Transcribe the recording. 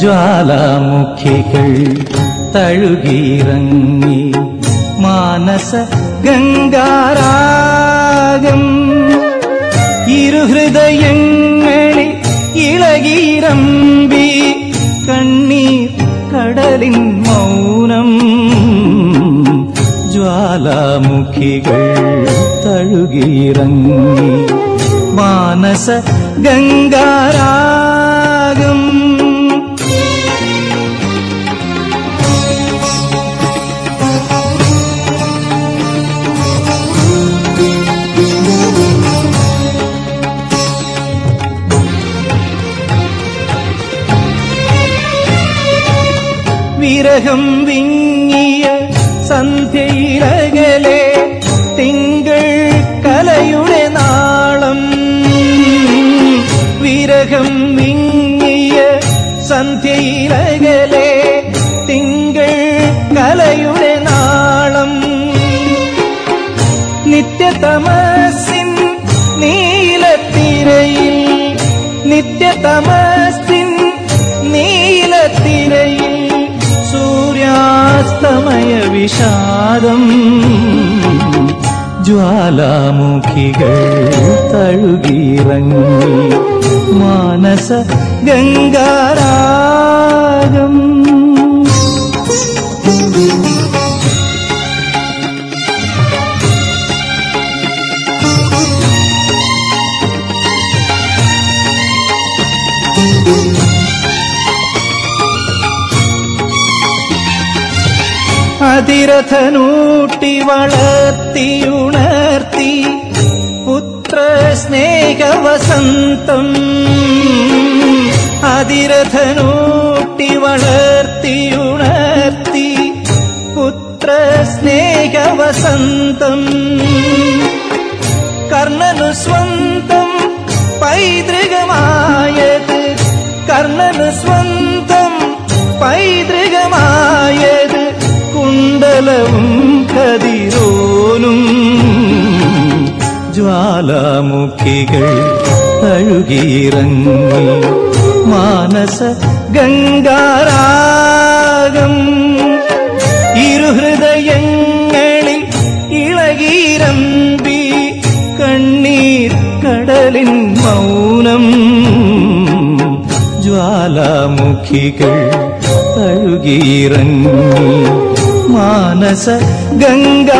ജ്വാലാമുഖികൾ തഴുകിയിറങ്ങി. മാനസ ഗംഗാരാഗം ഇരുഹൃദയങ്ങളിൽ ഇളകീരമ്പി കണ്ണീർ കടലിൻ മൗനം. ജ്വാലാമുഖികൾ തഴുകിയിറങ്ങി. മാനസ ഗംഗാരാഗം വിരഹം വിങ്ങിയ സന്ധ്യയിലകലെ തിങ്കൾ കലയുടെ നാളം. വിരഹം വിങ്ങിയ സന്ധ്യയിലകലെ തിങ്കൾ കലയുടെ നാളം. നിത്യതമസിൻ നീലത്തിരയിൽ നിത്യതമസിൻ വിഷാദം ജ്വാലാമുഖികൾ തഴുകിയിറങ്ങി മാനസ ഗംഗാരാഗം അതിരഥനൂട്ടി വളർത്തിയുണർത്തി പുത്രസ്നേഹവസന്തം അതിരഥനൂട്ടി വളർത്തിയുണർത്തി പുത്രസ്നേഹവസന്തം കർണനു സ്വന്തം കുണ്ടലവും കതിരോനും ജ്വാലാമുഖികൾ അഴുകീറങ്ങി മാനസ ഗംഗാരാഗം ഇരുഹൃദയങ്ങളിൽ ഇളകിരമ്പി കണ്ണീർ കടലിൻ മൗനം ജ്വാലാമുഖികൾ തഴുകിയിറങ്ങി मानस गङ्गारागम्।